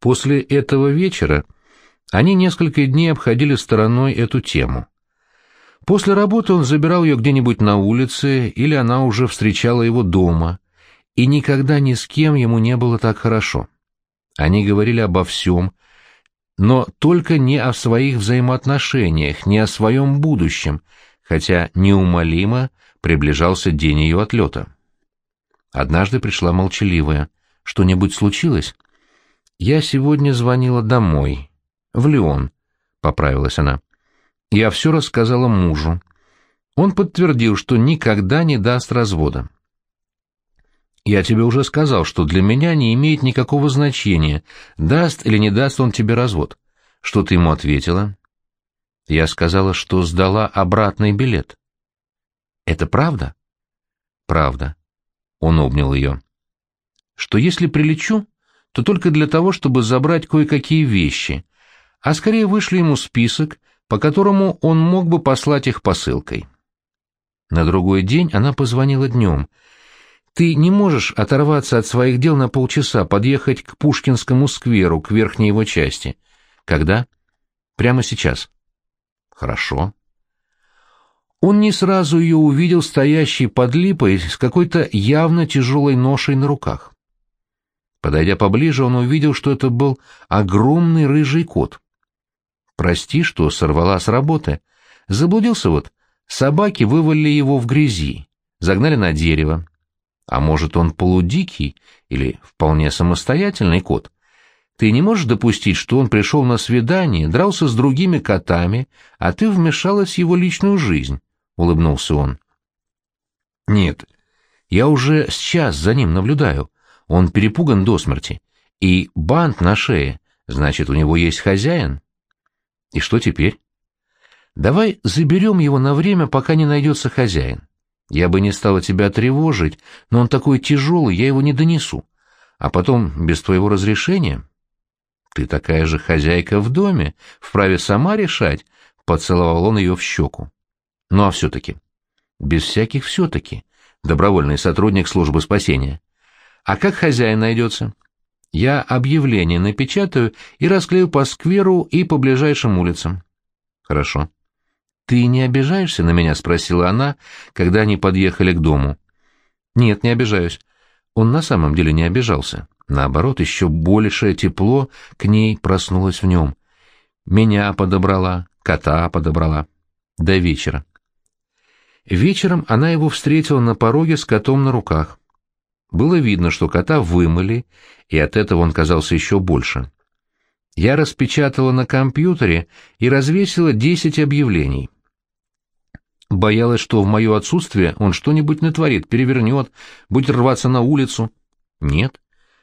После этого вечера они несколько дней обходили стороной эту тему. После работы он забирал ее где-нибудь на улице, или она уже встречала его дома, и никогда ни с кем ему не было так хорошо. Они говорили обо всем, но только не о своих взаимоотношениях, не о своем будущем, хотя неумолимо приближался день ее отлета. Однажды пришла молчаливая. «Что-нибудь случилось?» «Я сегодня звонила домой. В Лион», — поправилась она. «Я все рассказала мужу. Он подтвердил, что никогда не даст развода. Я тебе уже сказал, что для меня не имеет никакого значения, даст или не даст он тебе развод. Что ты ему ответила? Я сказала, что сдала обратный билет. Это правда? Правда. Он обнял ее. Что если прилечу, то только для того, чтобы забрать кое-какие вещи, а скорее вышли ему список, по которому он мог бы послать их посылкой. На другой день она позвонила днем — ты не можешь оторваться от своих дел на полчаса, подъехать к Пушкинскому скверу, к верхней его части. Когда? Прямо сейчас. Хорошо. Он не сразу ее увидел стоящей под липой с какой-то явно тяжелой ношей на руках. Подойдя поближе, он увидел, что это был огромный рыжий кот. Прости, что сорвала с работы. Заблудился вот. Собаки вывалили его в грязи, загнали на дерево. А может, он полудикий или вполне самостоятельный кот? Ты не можешь допустить, что он пришел на свидание, дрался с другими котами, а ты вмешалась в его личную жизнь, — улыбнулся он. Нет, я уже сейчас за ним наблюдаю. Он перепуган до смерти. И бант на шее, значит, у него есть хозяин. И что теперь? Давай заберем его на время, пока не найдется хозяин. Я бы не стала тебя тревожить, но он такой тяжелый, я его не донесу. А потом, без твоего разрешения... Ты такая же хозяйка в доме, вправе сама решать, — поцеловал он ее в щеку. Ну а все-таки... Без всяких все-таки. Добровольный сотрудник службы спасения. А как хозяин найдется? Я объявление напечатаю и расклею по скверу и по ближайшим улицам. Хорошо. «Ты не обижаешься на меня?» — спросила она, когда они подъехали к дому. «Нет, не обижаюсь». Он на самом деле не обижался. Наоборот, еще большее тепло к ней проснулось в нем. Меня подобрала, кота подобрала. До вечера. Вечером она его встретила на пороге с котом на руках. Было видно, что кота вымыли, и от этого он казался еще больше. Я распечатала на компьютере и развесила десять объявлений. Боялась, что в мое отсутствие он что-нибудь натворит, перевернет, будет рваться на улицу. Нет.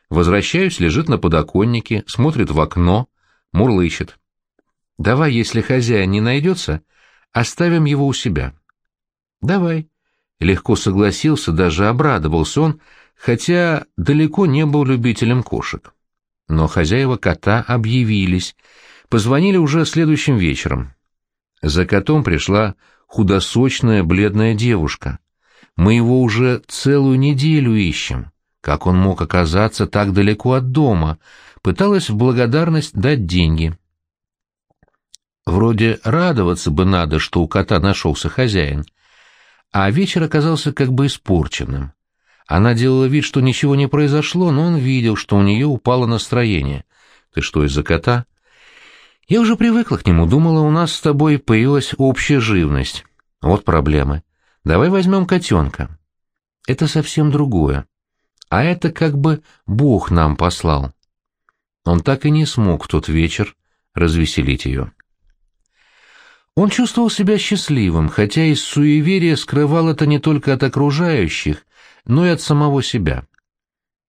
Возвращаюсь, лежит на подоконнике, смотрит в окно, мурлычет. Давай, если хозяин не найдется, оставим его у себя. Давай. Легко согласился, даже обрадовался он, хотя далеко не был любителем кошек. Но хозяева кота объявились, позвонили уже следующим вечером. За котом пришла худосочная бледная девушка. Мы его уже целую неделю ищем. Как он мог оказаться так далеко от дома? Пыталась в благодарность дать деньги. Вроде радоваться бы надо, что у кота нашелся хозяин. А вечер оказался как бы испорченным. Она делала вид, что ничего не произошло, но он видел, что у нее упало настроение. «Ты что, из-за кота?» Я уже привыкла к нему, думала, у нас с тобой появилась общая живность. Вот проблемы. Давай возьмем котенка. Это совсем другое. А это как бы Бог нам послал. Он так и не смог в тот вечер развеселить ее. Он чувствовал себя счастливым, хотя из суеверия скрывал это не только от окружающих, но и от самого себя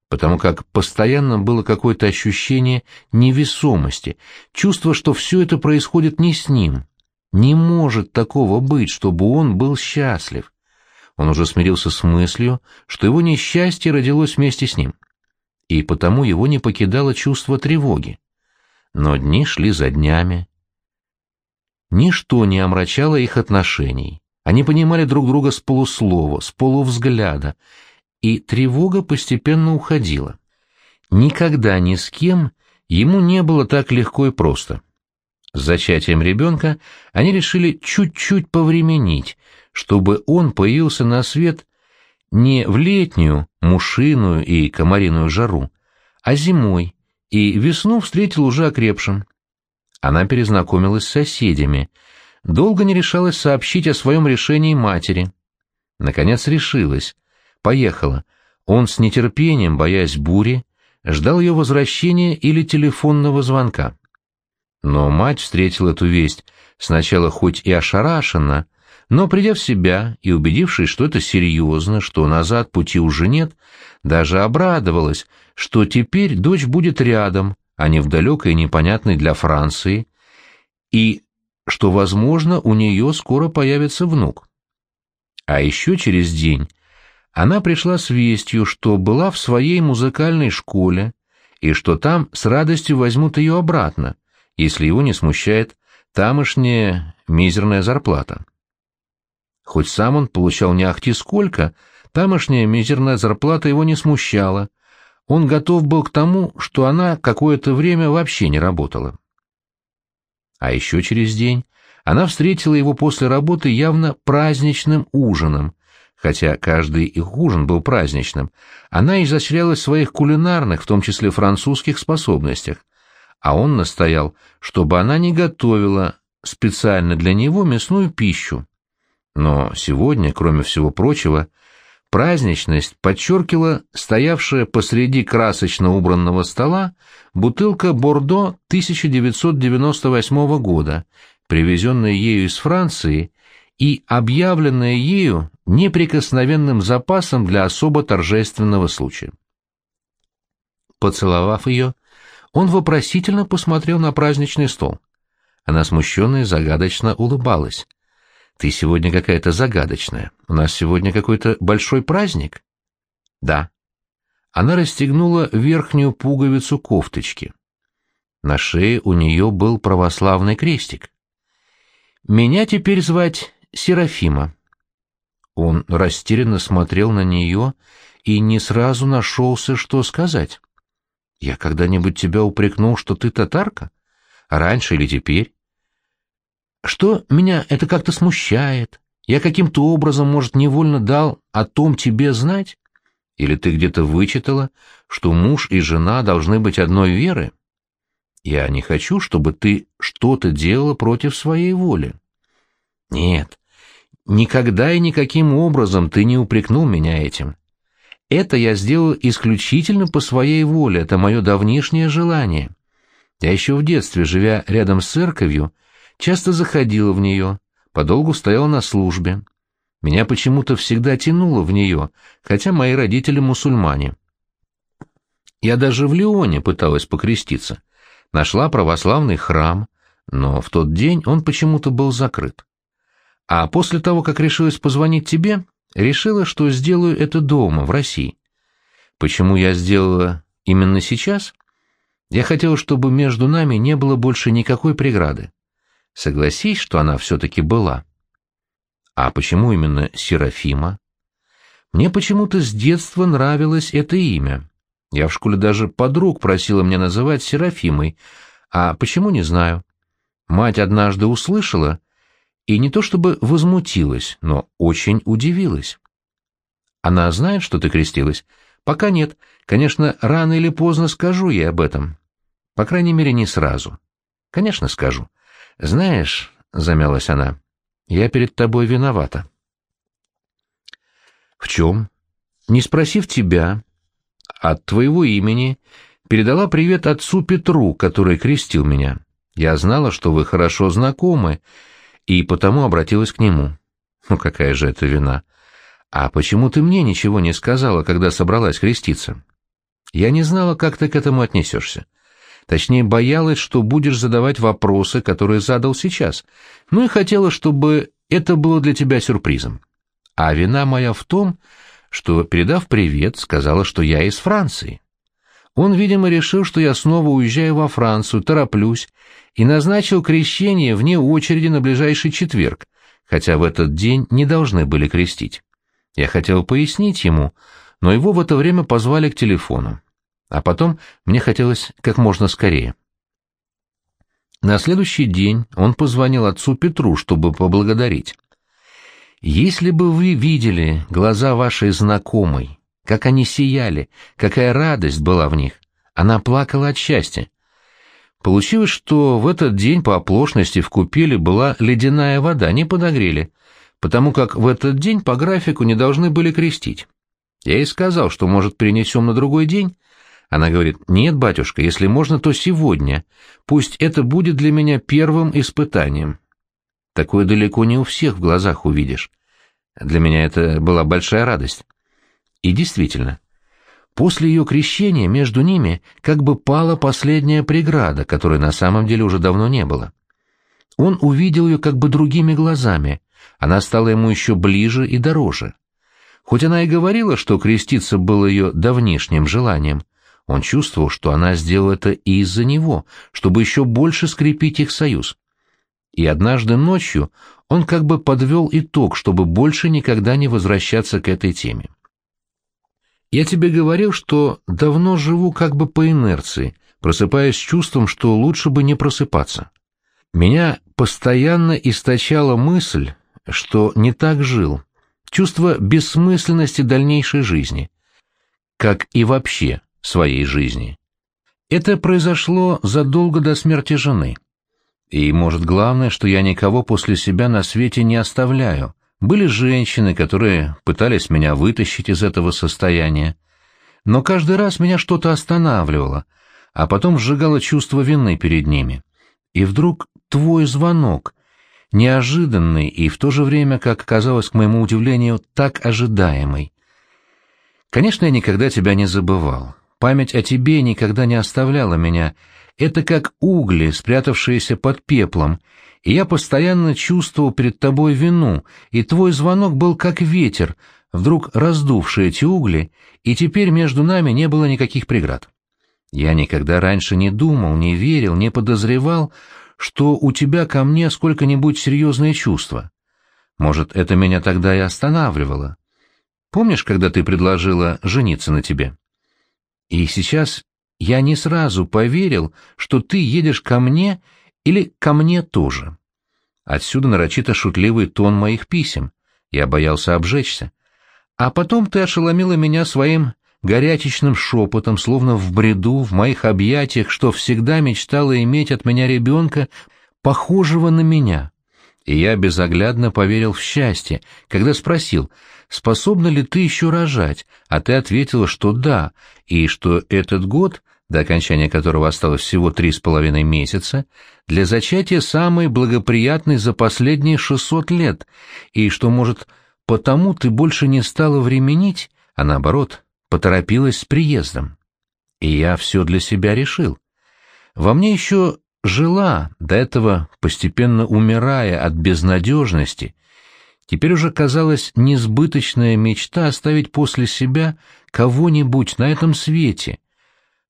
потому как постоянно было какое-то ощущение невесомости, чувство, что все это происходит не с ним. Не может такого быть, чтобы он был счастлив. Он уже смирился с мыслью, что его несчастье родилось вместе с ним, и потому его не покидало чувство тревоги. Но дни шли за днями. Ничто не омрачало их отношений. Они понимали друг друга с полуслова, с полувзгляда, и тревога постепенно уходила. Никогда ни с кем ему не было так легко и просто. С зачатием ребенка они решили чуть-чуть повременить, чтобы он появился на свет не в летнюю, мушиную и комариную жару, а зимой, и весну встретил уже окрепшим. Она перезнакомилась с соседями, долго не решалась сообщить о своем решении матери. Наконец решилась, поехала. Он с нетерпением, боясь бури, ждал ее возвращения или телефонного звонка. Но мать встретила эту весть сначала хоть и ошарашенно, но, придя в себя и убедившись, что это серьезно, что назад пути уже нет, даже обрадовалась, что теперь дочь будет рядом, а не в далекой непонятной для Франции, и что, возможно, у нее скоро появится внук. А еще через день она пришла с вестью, что была в своей музыкальной школе, и что там с радостью возьмут ее обратно, если его не смущает тамошняя мизерная зарплата. Хоть сам он получал не ахти сколько, тамошняя мизерная зарплата его не смущала. Он готов был к тому, что она какое-то время вообще не работала. А еще через день она встретила его после работы явно праздничным ужином, хотя каждый их ужин был праздничным. Она изощрялась в своих кулинарных, в том числе французских, способностях, а он настоял, чтобы она не готовила специально для него мясную пищу. Но сегодня, кроме всего прочего, праздничность подчеркивала стоявшая посреди красочно убранного стола бутылка Бордо 1998 года, привезенная ею из Франции и объявленная ею неприкосновенным запасом для особо торжественного случая. Поцеловав ее, он вопросительно посмотрел на праздничный стол. Она смущенно и загадочно улыбалась. Ты сегодня какая-то загадочная. У нас сегодня какой-то большой праздник? Да. Она расстегнула верхнюю пуговицу кофточки. На шее у нее был православный крестик. Меня теперь звать Серафима. Он растерянно смотрел на нее и не сразу нашелся, что сказать. Я когда-нибудь тебя упрекнул, что ты татарка? Раньше или теперь? что меня это как-то смущает. Я каким-то образом, может, невольно дал о том тебе знать? Или ты где-то вычитала, что муж и жена должны быть одной веры? Я не хочу, чтобы ты что-то делала против своей воли. Нет, никогда и никаким образом ты не упрекнул меня этим. Это я сделал исключительно по своей воле, это мое давнишнее желание. Я еще в детстве, живя рядом с церковью, часто заходила в нее, подолгу стояла на службе. Меня почему-то всегда тянуло в нее, хотя мои родители мусульмане. Я даже в Лионе пыталась покреститься. Нашла православный храм, но в тот день он почему-то был закрыт. А после того, как решилась позвонить тебе, решила, что сделаю это дома, в России. Почему я сделала именно сейчас? Я хотела, чтобы между нами не было больше никакой преграды. Согласись, что она все-таки была. А почему именно Серафима? Мне почему-то с детства нравилось это имя. Я в школе даже подруг просила мне называть Серафимой, а почему не знаю. Мать однажды услышала и не то чтобы возмутилась, но очень удивилась. Она знает, что ты крестилась? Пока нет. Конечно, рано или поздно скажу ей об этом. По крайней мере, не сразу. Конечно, скажу. «Знаешь», — замялась она, — «я перед тобой виновата». «В чем?» «Не спросив тебя, от твоего имени, передала привет отцу Петру, который крестил меня. Я знала, что вы хорошо знакомы, и потому обратилась к нему. Ну какая же это вина? А почему ты мне ничего не сказала, когда собралась креститься? Я не знала, как ты к этому отнесешься. Точнее, боялась, что будешь задавать вопросы, которые задал сейчас. Ну и хотела, чтобы это было для тебя сюрпризом. А вина моя в том, что, передав привет, сказала, что я из Франции. Он, видимо, решил, что я снова уезжаю во Францию, тороплюсь, и назначил крещение вне очереди на ближайший четверг, хотя в этот день не должны были крестить. Я хотел пояснить ему, но его в это время позвали к телефону. а потом мне хотелось как можно скорее. На следующий день он позвонил отцу Петру, чтобы поблагодарить. «Если бы вы видели глаза вашей знакомой, как они сияли, какая радость была в них, она плакала от счастья. Получилось, что в этот день по оплошности в купеле была ледяная вода, не подогрели, потому как в этот день по графику не должны были крестить. Я ей сказал, что, может, перенесем на другой день, она говорит, нет, батюшка, если можно, то сегодня. Пусть это будет для меня первым испытанием. Такое далеко не у всех в глазах увидишь. Для меня это была большая радость. И действительно, после ее крещения между ними как бы пала последняя преграда, которой на самом деле уже давно не было. Он увидел ее как бы другими глазами, она стала ему еще ближе и дороже. Хоть она и говорила, что креститься было ее давнишним желанием, он чувствовал, что она сделала это и из-за него, чтобы еще больше скрепить их союз. И однажды ночью он как бы подвел итог, чтобы больше никогда не возвращаться к этой теме. «Я тебе говорил, что давно живу как бы по инерции, просыпаясь с чувством, что лучше бы не просыпаться. Меня постоянно источала мысль, что не так жил, чувство бессмысленности дальнейшей жизни, как и вообще своей жизни. Это произошло задолго до смерти жены. И, может, главное, что я никого после себя на свете не оставляю. Были женщины, которые пытались меня вытащить из этого состояния. Но каждый раз меня что-то останавливало, а потом сжигало чувство вины перед ними. И вдруг твой звонок, неожиданный и в то же время, как казалось к моему удивлению, так ожидаемый. Конечно, я никогда тебя не забывал. Память о тебе никогда не оставляла меня. Это как угли, спрятавшиеся под пеплом, я постоянно чувствовал перед тобой вину, и твой звонок был как ветер, вдруг раздувший эти угли, и теперь между нами не было никаких преград. Я никогда раньше не думал, не верил, не подозревал, что у тебя ко мне сколько-нибудь серьезные чувства. Может, это меня тогда и останавливало. Помнишь, когда ты предложила жениться на тебе? И сейчас я не сразу поверил, что ты едешь ко мне или ко мне тоже. Отсюда нарочито шутливый тон моих писем. Я боялся обжечься. А потом ты ошеломила меня своим горячечным шепотом, словно в бреду, в моих объятиях, что всегда мечтала иметь от меня ребенка, похожего на меня. И я безоглядно поверил в счастье, когда спросил, способна ли ты еще рожать, а ты ответила, что да, и что этот год, до окончания которого осталось всего три с половиной месяца, для зачатия самый благоприятный за последние шестьсот лет, и что, может, потому ты больше не стала временить, а наоборот, поторопилась с приездом. И я все для себя решил. Во мне еще жила, до этого постепенно умирая от безнадежности, теперь уже казалась несбыточная мечта оставить после себя кого-нибудь на этом свете,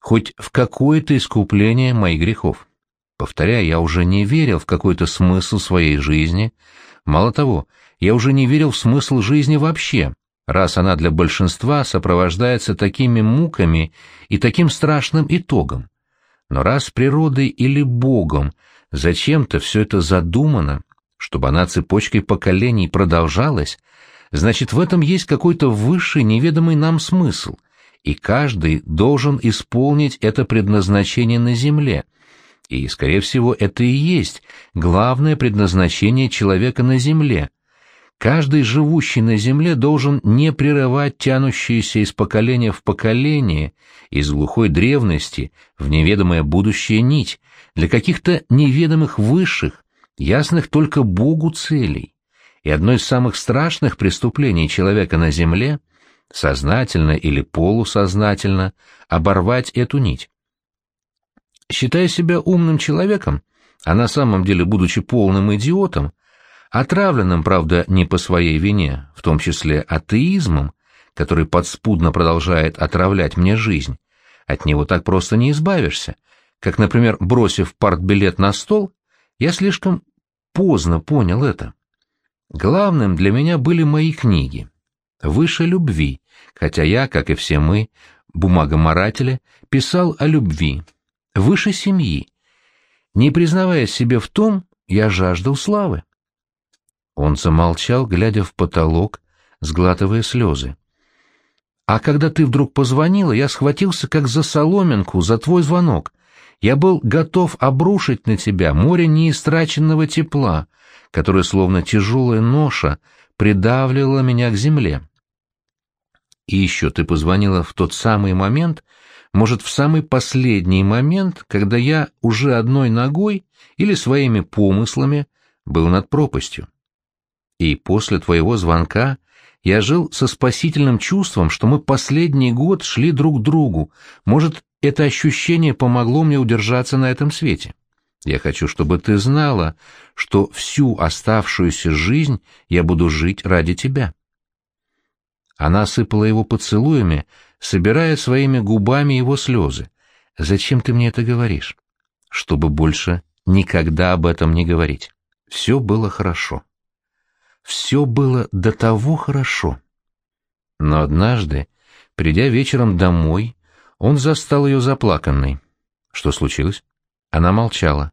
хоть в какое-то искупление моих грехов. Повторяю, я уже не верил в какой-то смысл своей жизни. Мало того, я уже не верил в смысл жизни вообще, раз она для большинства сопровождается такими муками и таким страшным итогом. Но раз природой или Богом зачем-то все это задумано, чтобы она цепочкой поколений продолжалась, значит, в этом есть какой-то высший неведомый нам смысл, и каждый должен исполнить это предназначение на земле. И, скорее всего, это и есть главное предназначение человека на земле Каждый живущий на земле должен не прерывать тянущиеся из поколения в поколение, из глухой древности в неведомое будущее нить, для каких-то неведомых высших, ясных только Богу целей. И одно из самых страшных преступлений человека на земле — сознательно или полусознательно оборвать эту нить. Считая себя умным человеком, а на самом деле будучи полным идиотом, отравленным, правда, не по своей вине, в том числе атеизмом, который подспудно продолжает отравлять мне жизнь. От него так просто не избавишься. Как, например, бросив партбилет на стол, я слишком поздно понял это. Главным для меня были мои книги. Выше любви, хотя я, как и все мы, бумагоморателе, писал о любви, выше семьи. Не признавая себе в том, я жаждал славы. Он замолчал, глядя в потолок, сглатывая слезы. А когда ты вдруг позвонила, я схватился как за соломинку, за твой звонок. Я был готов обрушить на тебя море неистраченного тепла, которое, словно тяжелая ноша, придавливало меня к земле. И еще ты позвонила в тот самый момент, может, в самый последний момент, когда я уже одной ногой или своими помыслами был над пропастью. И после твоего звонка я жил со спасительным чувством, что мы последний год шли друг к другу. Может, это ощущение помогло мне удержаться на этом свете. Я хочу, чтобы ты знала, что всю оставшуюся жизнь я буду жить ради тебя. Она осыпала его поцелуями, собирая своими губами его слезы. «Зачем ты мне это говоришь?» «Чтобы больше никогда об этом не говорить. Все было хорошо. Все было до того хорошо». Но однажды, придя вечером домой, он застал ее заплаканной. Что случилось? Она молчала.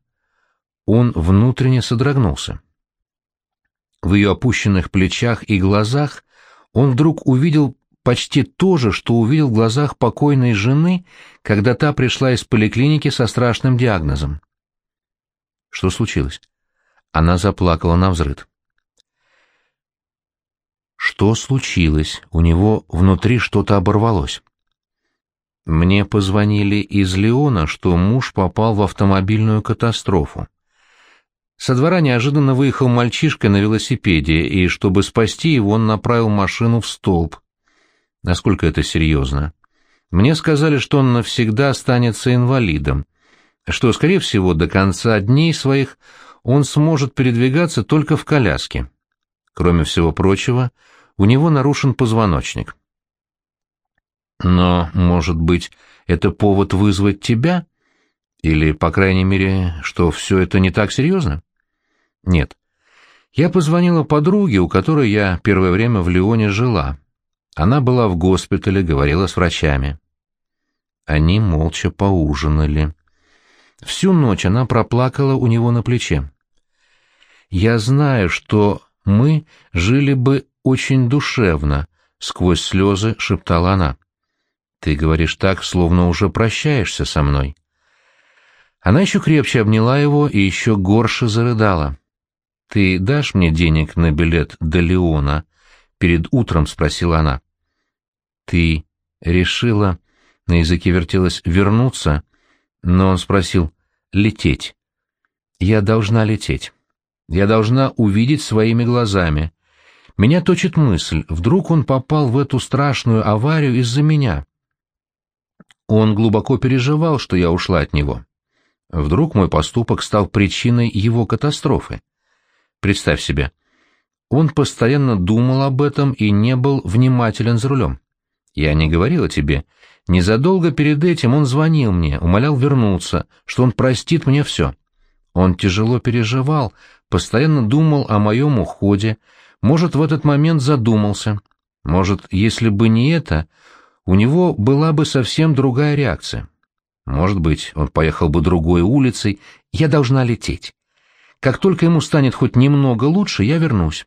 Он внутренне содрогнулся. В ее опущенных плечах и глазах он вдруг увидел почти то же, что увидел в глазах покойной жены, когда та пришла из поликлиники со страшным диагнозом. Что случилось? Она заплакала на взрыд. Что случилось? У него внутри что-то оборвалось. Мне позвонили из Леона, что муж попал в автомобильную катастрофу. Со двора неожиданно выехал мальчишка на велосипеде, и, чтобы спасти его, он направил машину в столб. Насколько это серьезно? Мне сказали, что он навсегда останется инвалидом, что, скорее всего, до конца дней своих он сможет передвигаться только в коляске. Кроме всего прочего, у него нарушен позвоночник. Но, может быть, это повод вызвать тебя? Или, по крайней мере, что все это не так серьезно? Нет. Я позвонила подруге, у которой я первое время в Лионе жила. Она была в госпитале, говорила с врачами. Они молча поужинали. Всю ночь она проплакала у него на плече. «Я знаю, что мы жили бы очень душевно», — сквозь слезы шептала она. «Ты говоришь так, словно уже прощаешься со мной». Она еще крепче обняла его и еще горше зарыдала. «Ты дашь мне денег на билет до Леона?» — перед утром спросила она. «Ты решила...» — на языке вертелась «вернуться», но он спросил «лететь». «Я должна лететь. Я должна увидеть своими глазами. Меня точит мысль, вдруг он попал в эту страшную аварию из-за меня. Он глубоко переживал, что я ушла от него. Вдруг мой поступок стал причиной его катастрофы. Представь себе, он постоянно думал об этом и не был внимателен за рулем. Я не говорила тебе. Незадолго перед этим он звонил мне, умолял вернуться, что он простит мне все. Он тяжело переживал, постоянно думал о моем уходе, может, в этот момент задумался. Может, если бы не это, у него была бы совсем другая реакция. Может быть, он поехал бы другой улицей. Я должна лететь. Как только ему станет хоть немного лучше, я вернусь.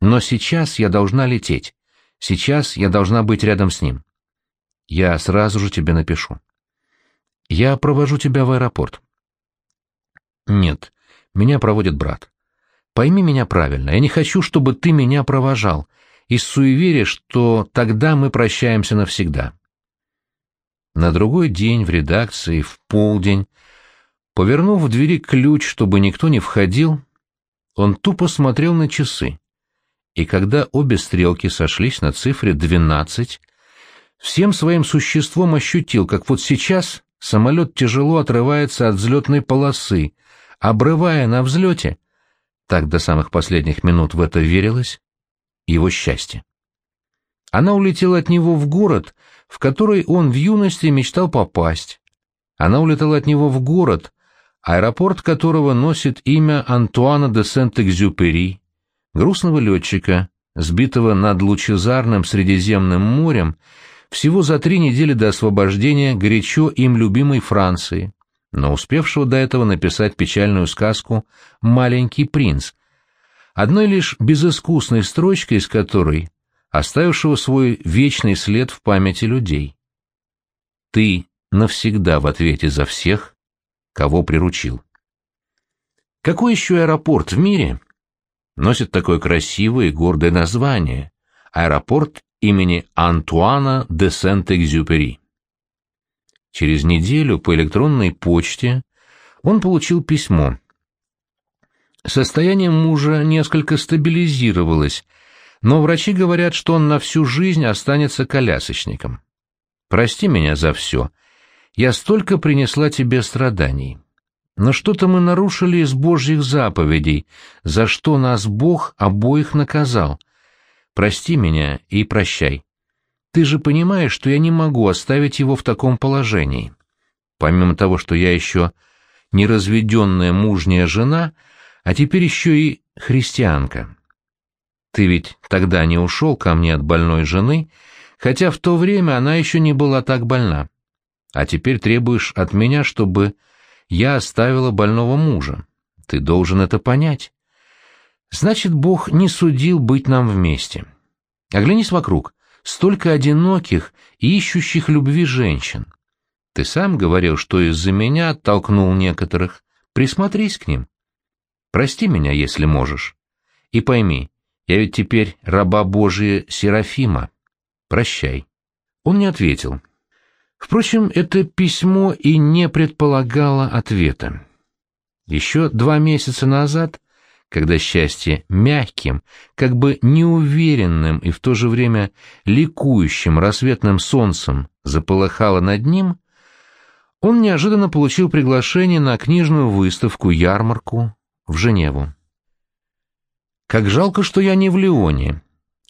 Но сейчас я должна лететь. Сейчас я должна быть рядом с ним. Я сразу же тебе напишу. Я провожу тебя в аэропорт. Нет, меня проводит брат. Пойми меня правильно, я не хочу, чтобы ты меня провожал, из суеверия, что тогда мы прощаемся навсегда. На другой день в редакции, в полдень, повернув в двери ключ, чтобы никто не входил, он тупо смотрел на часы. И когда обе стрелки сошлись на цифре двенадцать, всем своим существом ощутил, как вот сейчас самолет тяжело отрывается от взлетной полосы, обрывая на взлете, так до самых последних минут в это верилось, его счастье. Она улетела от него в город, в который он в юности мечтал попасть. Она улетела от него в город, аэропорт которого носит имя Антуана де Сент-Экзюпери, грустного летчика, сбитого над лучезарным Средиземным морем всего за три недели до освобождения горячо им любимой Франции, но успевшего до этого написать печальную сказку «Маленький принц», одной лишь безыскусной строчкой из которой, оставившего свой вечный след в памяти людей. Ты навсегда в ответе за всех, кого приручил. Какой еще аэропорт в мире носит такое красивое и гордое название – аэропорт имени Антуана де Сент-Экзюпери? Через неделю по электронной почте он получил письмо. Состояние мужа несколько стабилизировалось, но врачи говорят, что он на всю жизнь останется колясочником. Прости меня за все. Я столько принесла тебе страданий. Но что-то мы нарушили из Божьих заповедей, за что нас Бог обоих наказал. Прости меня и прощай. Ты же понимаешь, что я не могу оставить его в таком положении. Помимо того, что я еще неразведенная мужняя жена, а теперь еще и христианка. Ты ведь тогда не ушел ко мне от больной жены, хотя в то время она еще не была так больна. А теперь требуешь от меня, чтобы я оставила больного мужа. Ты должен это понять. Значит, Бог не судил быть нам вместе. Оглянись вокруг. Столько одиноких и ищущих любви женщин. Ты сам говорил, что из-за меня оттолкнул некоторых. Присмотрись к ним. Прости меня, если можешь. И пойми, я ведь теперь раба Божия Серафима. Прощай. Он не ответил. Впрочем, это письмо и не предполагало ответа. Еще два месяца назад, когда счастье мягким, как бы неуверенным и в то же время ликующим рассветным солнцем заполыхало над ним, он неожиданно получил приглашение на книжную выставку-ярмарку в Женеву. «Как жалко, что я не в Лионе»,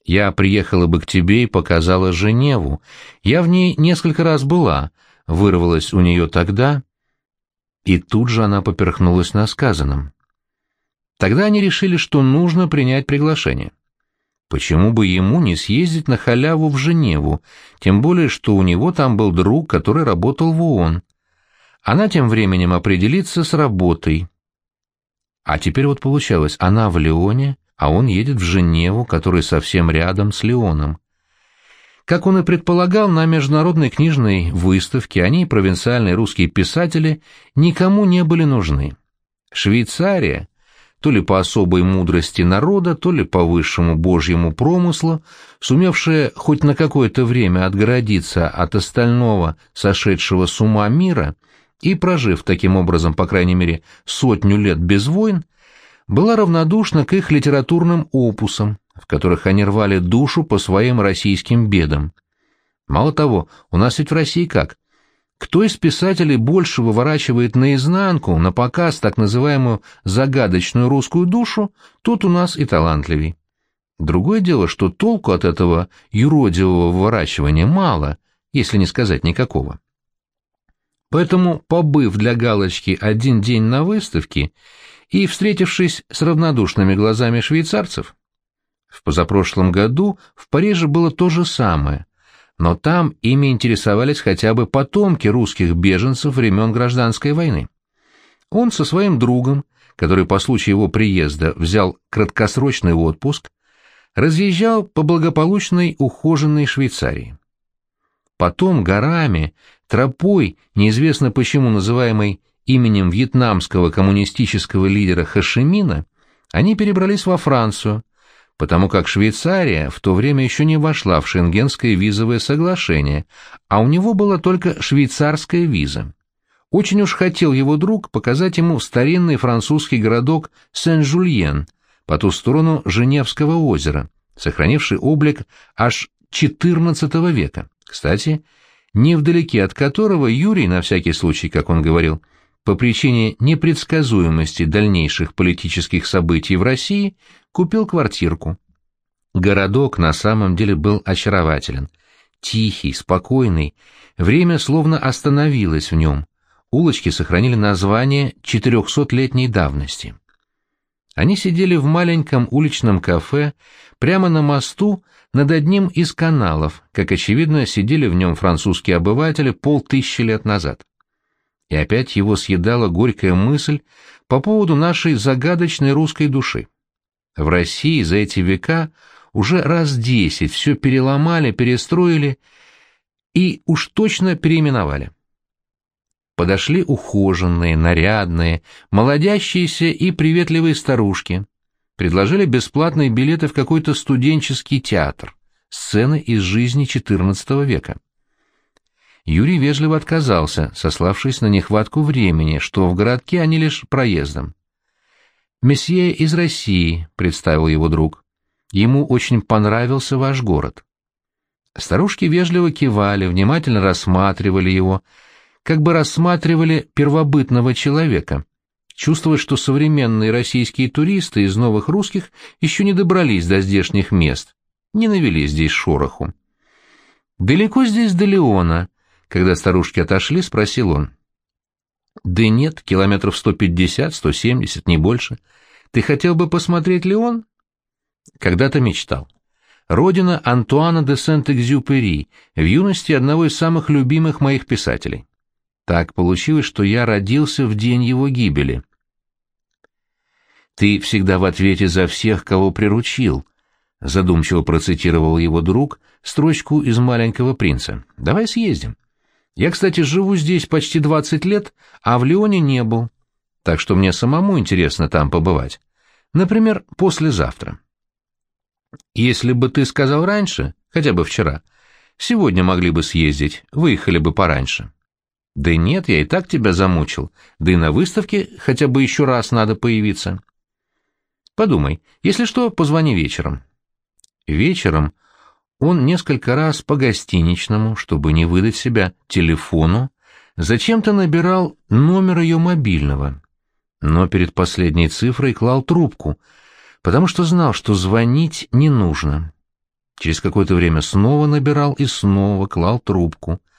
я приехала бы к тебе и показала Женеву. Я в ней несколько раз была, вырвалась у нее тогда, и тут же она поперхнулась на сказанном. Тогда они решили, что нужно принять приглашение. Почему бы ему не съездить на халяву в Женеву, тем более, что у него там был друг, который работал в ООН. Она тем временем определится с работой. А теперь вот получалось, она в Леоне, а он едет в Женеву, который совсем рядом с Леоном. Как он и предполагал, на международной книжной выставке они, провинциальные русские писатели, никому не были нужны. Швейцария, то ли по особой мудрости народа, то ли по высшему божьему промыслу, сумевшая хоть на какое-то время отгородиться от остального сошедшего с ума мира и прожив таким образом, по крайней мере, сотню лет без войн, была равнодушна к их литературным опусам, в которых они рвали душу по своим российским бедам. Мало того, у нас ведь в России как? Кто из писателей больше выворачивает наизнанку, на показ так называемую загадочную русскую душу, тот у нас и талантливей. Другое дело, что толку от этого юродивого выворачивания мало, если не сказать никакого. Поэтому, побыв для галочки один день на выставке и встретившись с равнодушными глазами швейцарцев. В позапрошлом году в Париже было то же самое, но там ими интересовались хотя бы потомки русских беженцев времен Гражданской войны. Он со своим другом, который по случаю его приезда взял краткосрочный отпуск, разъезжал по благополучной ухоженной Швейцарии. Потом горами, тропой, неизвестно почему называемой именем вьетнамского коммунистического лидера Хашимина, они перебрались во Францию, потому как Швейцария в то время еще не вошла в шенгенское визовое соглашение, а у него была только швейцарская виза. Очень уж хотел его друг показать ему старинный французский городок Сен-Жульен по ту сторону Женевского озера, сохранивший облик аж XIV века. Кстати, невдалеке от которого Юрий, на всякий случай, как он говорил, по причине непредсказуемости дальнейших политических событий в России купил квартирку. Городок на самом деле был очарователен. Тихий, спокойный, время словно остановилось в нем. Улочки сохранили название четырехсотлетней давности. Они сидели в маленьком уличном кафе прямо на мосту над одним из каналов, как, очевидно, сидели в нем французские обыватели полтысячи лет назад. И опять его съедала горькая мысль по поводу нашей загадочной русской души. В России за эти века уже раз десять все переломали, перестроили и уж точно переименовали. Подошли ухоженные, нарядные, молодящиеся и приветливые старушки. Предложили бесплатные билеты в какой-то студенческий театр. Сцены из жизни XIV века. Юрий вежливо отказался, сославшись на нехватку времени, что в городке они лишь проездом. «Месье из России», — представил его друг. «Ему очень понравился ваш город». Старушки вежливо кивали, внимательно рассматривали его, как бы рассматривали первобытного человека, чувствуя, что современные российские туристы из новых русских еще не добрались до здешних мест, не навели здесь шороху. «Далеко здесь до Леона?» Когда старушки отошли, спросил он. «Да нет, километров сто пятьдесят, сто семьдесят, не больше. Ты хотел бы посмотреть Леон?» «Когда-то мечтал. Родина Антуана де Сент-Экзюпери, в юности одного из самых любимых моих писателей. Так получилось, что я родился в день его гибели. «Ты всегда в ответе за всех, кого приручил», — задумчиво процитировал его друг строчку из «Маленького принца». «Давай съездим. Я, кстати, живу здесь почти двадцать лет, а в Лионе не был, так что мне самому интересно там побывать. Например, послезавтра». «Если бы ты сказал раньше, хотя бы вчера, сегодня могли бы съездить, выехали бы пораньше». Да нет, я и так тебя замучил. Да и на выставке хотя бы еще раз надо появиться. Подумай, если что, позвони вечером. Вечером он несколько раз по гостиничному, чтобы не выдать себя, телефону, зачем-то набирал номер ее мобильного. Но перед последней цифрой клал трубку, потому что знал, что звонить не нужно. Через какое-то время снова набирал и снова клал трубку —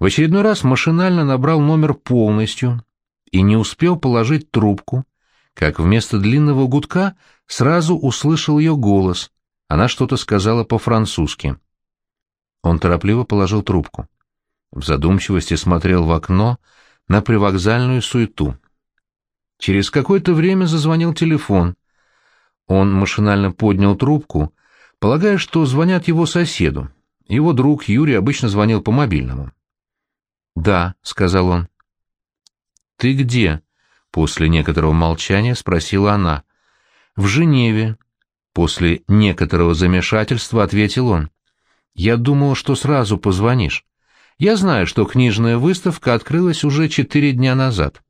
в очередной раз машинально набрал номер полностью и не успел положить трубку, как вместо длинного гудка сразу услышал ее голос. Она что-то сказала по-французски. Он торопливо положил трубку. В задумчивости смотрел в окно на привокзальную суету. Через какое-то время зазвонил телефон. Он машинально поднял трубку, полагая, что звонят его соседу. Его друг Юрий обычно звонил по мобильному. «Да», — сказал он. «Ты где?» — после некоторого молчания спросила она. «В Женеве». После некоторого замешательства ответил он. «Я думал, что сразу позвонишь. Я знаю, что книжная выставка открылась уже четыре дня назад».